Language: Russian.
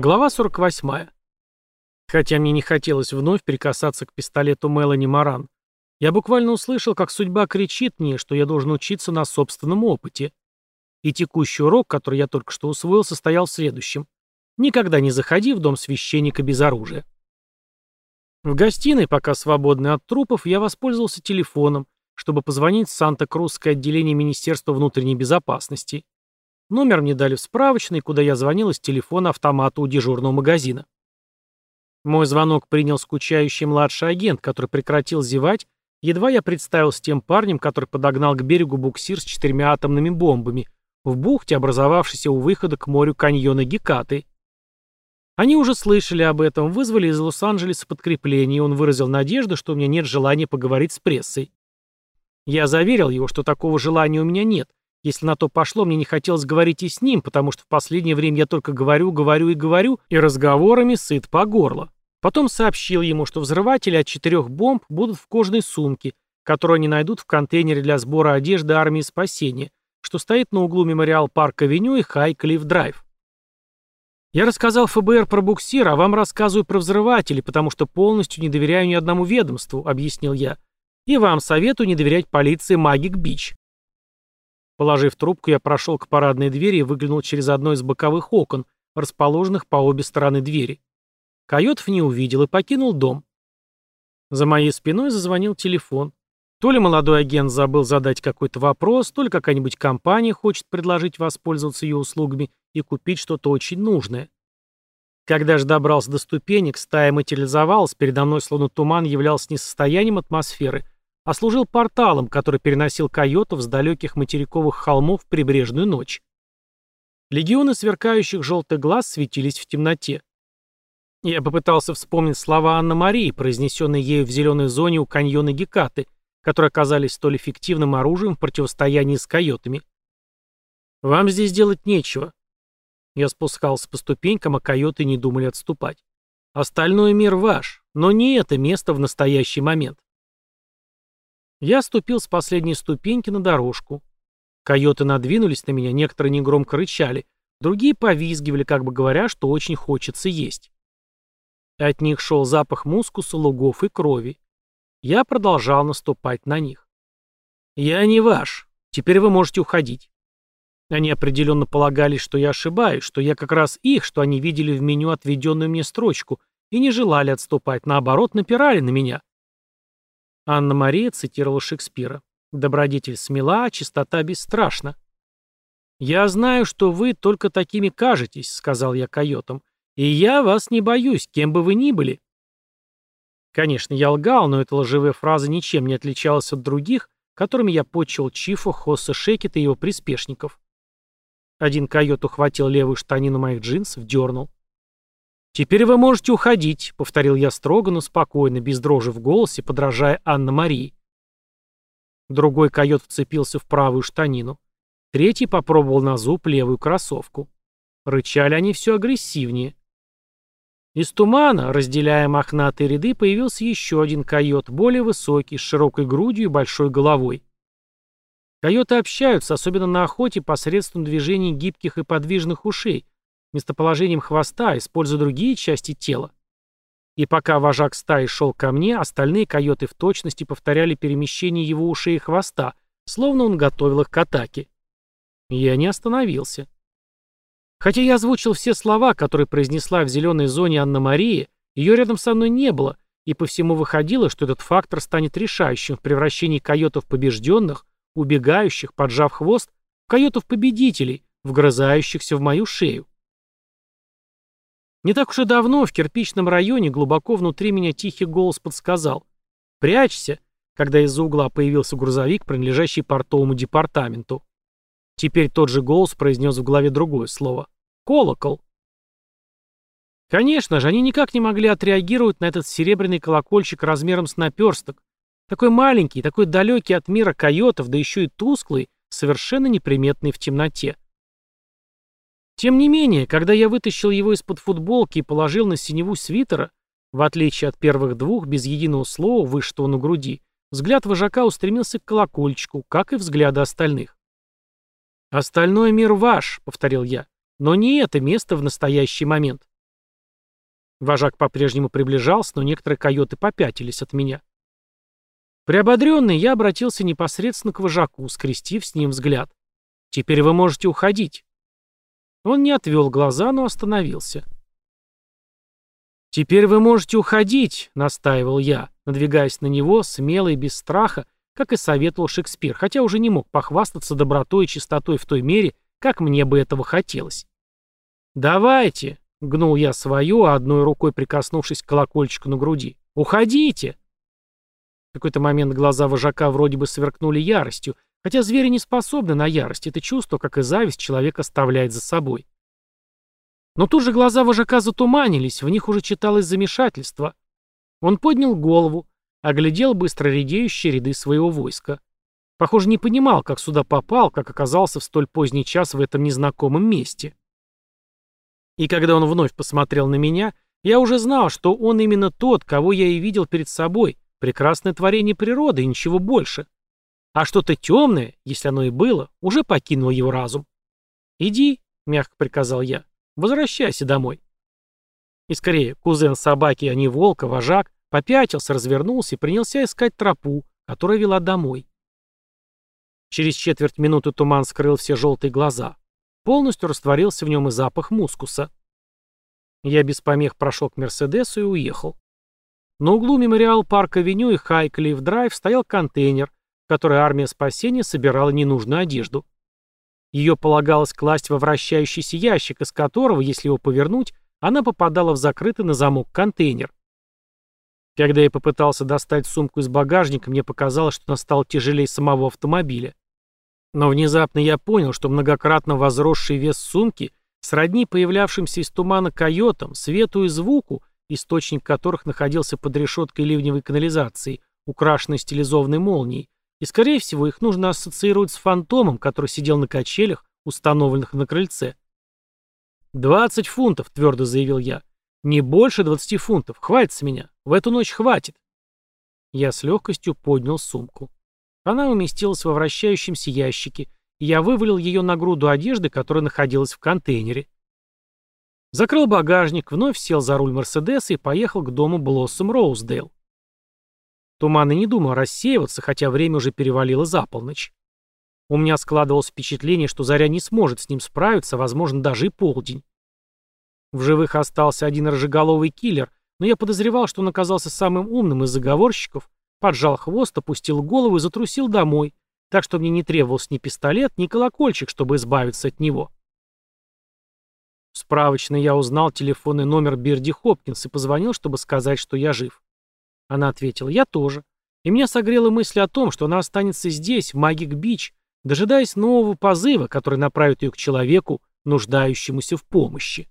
Глава 48. Хотя мне не хотелось вновь прикасаться к пистолету Мелани Маран, я буквально услышал, как судьба кричит мне, что я должен учиться на собственном опыте. И текущий урок, который я только что усвоил, состоял в следующем. Никогда не заходи в дом священника без оружия. В гостиной, пока свободный от трупов, я воспользовался телефоном, чтобы позвонить в Санта-Крузское отделение Министерства внутренней безопасности. Номер мне дали в справочной, куда я звонил из телефона автомата у дежурного магазина. Мой звонок принял скучающий младший агент, который прекратил зевать, едва я представил с тем парнем, который подогнал к берегу буксир с четырьмя атомными бомбами в бухте, образовавшейся у выхода к морю каньона Гекаты. Они уже слышали об этом, вызвали из Лос-Анджелеса подкрепление, и он выразил надежду, что у меня нет желания поговорить с прессой. Я заверил его, что такого желания у меня нет, если на то пошло, мне не хотелось говорить и с ним, потому что в последнее время я только говорю, говорю и говорю, и разговорами сыт по горло. Потом сообщил ему, что взрыватели от четырех бомб будут в кожаной сумке, которую они найдут в контейнере для сбора одежды армии спасения, что стоит на углу Мемориал Парк Авеню и Хай Клифф Драйв. Я рассказал ФБР про буксир, а вам рассказываю про взрыватели, потому что полностью не доверяю ни одному ведомству, объяснил я. И вам советую не доверять полиции Магик Бич. Положив трубку, я прошел к парадной двери и выглянул через одно из боковых окон, расположенных по обе стороны двери. Койотов не увидел и покинул дом. За моей спиной зазвонил телефон. То ли молодой агент забыл задать какой-то вопрос, то ли какая-нибудь компания хочет предложить воспользоваться ее услугами и купить что-то очень нужное. Когда же добрался до ступенек, стая материализовалась, передо мной словно туман являлся не состоянием атмосферы, а служил порталом, который переносил койотов с далеких материковых холмов в прибрежную ночь. Легионы сверкающих желтых глаз светились в темноте. Я попытался вспомнить слова Анны-Марии, произнесенные ею в зеленой зоне у каньона Гекаты, которые оказались столь эффективным оружием в противостоянии с койотами. «Вам здесь делать нечего». Я спускался по ступенькам, а койоты не думали отступать. «Остальной мир ваш, но не это место в настоящий момент». Я ступил с последней ступеньки на дорожку. Койоты надвинулись на меня, некоторые негромко рычали, другие повизгивали, как бы говоря, что очень хочется есть. От них шел запах мускуса, лугов и крови. Я продолжал наступать на них. «Я не ваш. Теперь вы можете уходить». Они определенно полагали, что я ошибаюсь, что я как раз их, что они видели в меню отведенную мне строчку, и не желали отступать, наоборот, напирали на меня. Анна-Мария цитировала Шекспира. «Добродетель смела, а чистота бесстрашна». «Я знаю, что вы только такими кажетесь», — сказал я койотам. «И я вас не боюсь, кем бы вы ни были». Конечно, я лгал, но эта лживая фраза ничем не отличалась от других, которыми я почил Чифа, Хосса Шекета и его приспешников. Один койот ухватил левую штанину моих джинсов, дернул. «Теперь вы можете уходить», — повторил я строго, но спокойно, без дрожи в голосе, подражая Анна-Марии. Другой койот вцепился в правую штанину. Третий попробовал на зуб левую кроссовку. Рычали они все агрессивнее. Из тумана, разделяя мохнатые ряды, появился еще один койот, более высокий, с широкой грудью и большой головой. Койоты общаются, особенно на охоте, посредством движений гибких и подвижных ушей, местоположением хвоста, используя другие части тела. И пока вожак стаи шел ко мне, остальные койоты в точности повторяли перемещение его ушей и хвоста, словно он готовил их к атаке. Я не остановился. Хотя я озвучил все слова, которые произнесла в зеленой зоне Анна-Мария, ее рядом со мной не было, и по всему выходило, что этот фактор станет решающим в превращении койотов побежденных, убегающих, поджав хвост, в койотов-победителей, вгрызающихся в мою шею. Не так уж и давно в кирпичном районе глубоко внутри меня тихий голос подсказал «Прячься», когда из-за угла появился грузовик, принадлежащий портовому департаменту. Теперь тот же голос произнес в голове другое слово «Колокол». Конечно же, они никак не могли отреагировать на этот серебряный колокольчик размером с наперсток. Такой маленький, такой далекий от мира койотов, да еще и тусклый, совершенно неприметный в темноте. Тем не менее, когда я вытащил его из-под футболки и положил на синеву свитера, в отличие от первых двух, без единого слова, вышитого на груди, взгляд вожака устремился к колокольчику, как и взгляды остальных. «Остальной мир ваш», — повторил я, — «но не это место в настоящий момент». Вожак по-прежнему приближался, но некоторые койоты попятились от меня. Приободренный, я обратился непосредственно к вожаку, скрестив с ним взгляд. «Теперь вы можете уходить». Он не отвел глаза, но остановился. «Теперь вы можете уходить», — настаивал я, надвигаясь на него, смело и без страха, как и советовал Шекспир, хотя уже не мог похвастаться добротой и чистотой в той мере, как мне бы этого хотелось. «Давайте», — гнул я свою, а одной рукой прикоснувшись к колокольчику на груди. «Уходите!» В какой-то момент глаза вожака вроде бы сверкнули яростью, хотя звери не способны на ярость, это чувство, как и зависть, человек оставляет за собой. Но тут же глаза вожака затуманились, в них уже читалось замешательство. Он поднял голову, оглядел быстро редеющие ряды своего войска. Похоже, не понимал, как сюда попал, как оказался в столь поздний час в этом незнакомом месте. И когда он вновь посмотрел на меня, я уже знал, что он именно тот, кого я и видел перед собой, прекрасное творение природы и ничего больше. А что-то темное, если оно и было, уже покинуло его разум. «Иди», — мягко приказал я, — «возвращайся домой». И скорее, кузен собаки, а не волка, вожак, попятился, развернулся и принялся искать тропу, которая вела домой. Через четверть минуты туман скрыл все желтые глаза. Полностью растворился в нем и запах мускуса. Я без помех прошел к Мерседесу и уехал. На углу мемориал парк-авеню и Хайклифф-драйв стоял контейнер, в который армия спасения собирала ненужную одежду. Ее полагалось класть во вращающийся ящик, из которого, если его повернуть, она попадала в закрытый на замок контейнер. Когда я попытался достать сумку из багажника, мне показалось, что она стала тяжелее самого автомобиля. Но внезапно я понял, что многократно возросший вес сумки сродни появлявшимся из тумана койотам, свету и звуку, источник которых находился под решеткой ливневой канализации, украшенной стилизованной молнией, и, скорее всего, их нужно ассоциировать с фантомом, который сидел на качелях, установленных на крыльце. «Двадцать фунтов», — твердо заявил я. Не больше двадцати фунтов. Хватит с меня. В эту ночь хватит. Я с легкостью поднял сумку. Она уместилась во вращающемся ящике, и я вывалил ее на груду одежды, которая находилась в контейнере. Закрыл багажник, вновь сел за руль Мерседеса и поехал к дому Блоссом Роуздейл. Туман и не думал рассеиваться, хотя время уже перевалило за полночь. У меня складывалось впечатление, что Заря не сможет с ним справиться, возможно, даже и полдень. В живых остался один рыжеголовый киллер, но я подозревал, что он оказался самым умным из заговорщиков, поджал хвост, опустил голову и затрусил домой, так что мне не требовался ни пистолет, ни колокольчик, чтобы избавиться от него. Справочно я узнал телефонный номер Бирди Хопкинс и позвонил, чтобы сказать, что я жив. Она ответила, я тоже. И меня согрела мысль о том, что она останется здесь, в Магик-Бич, дожидаясь нового позыва, который направит ее к человеку, нуждающемуся в помощи.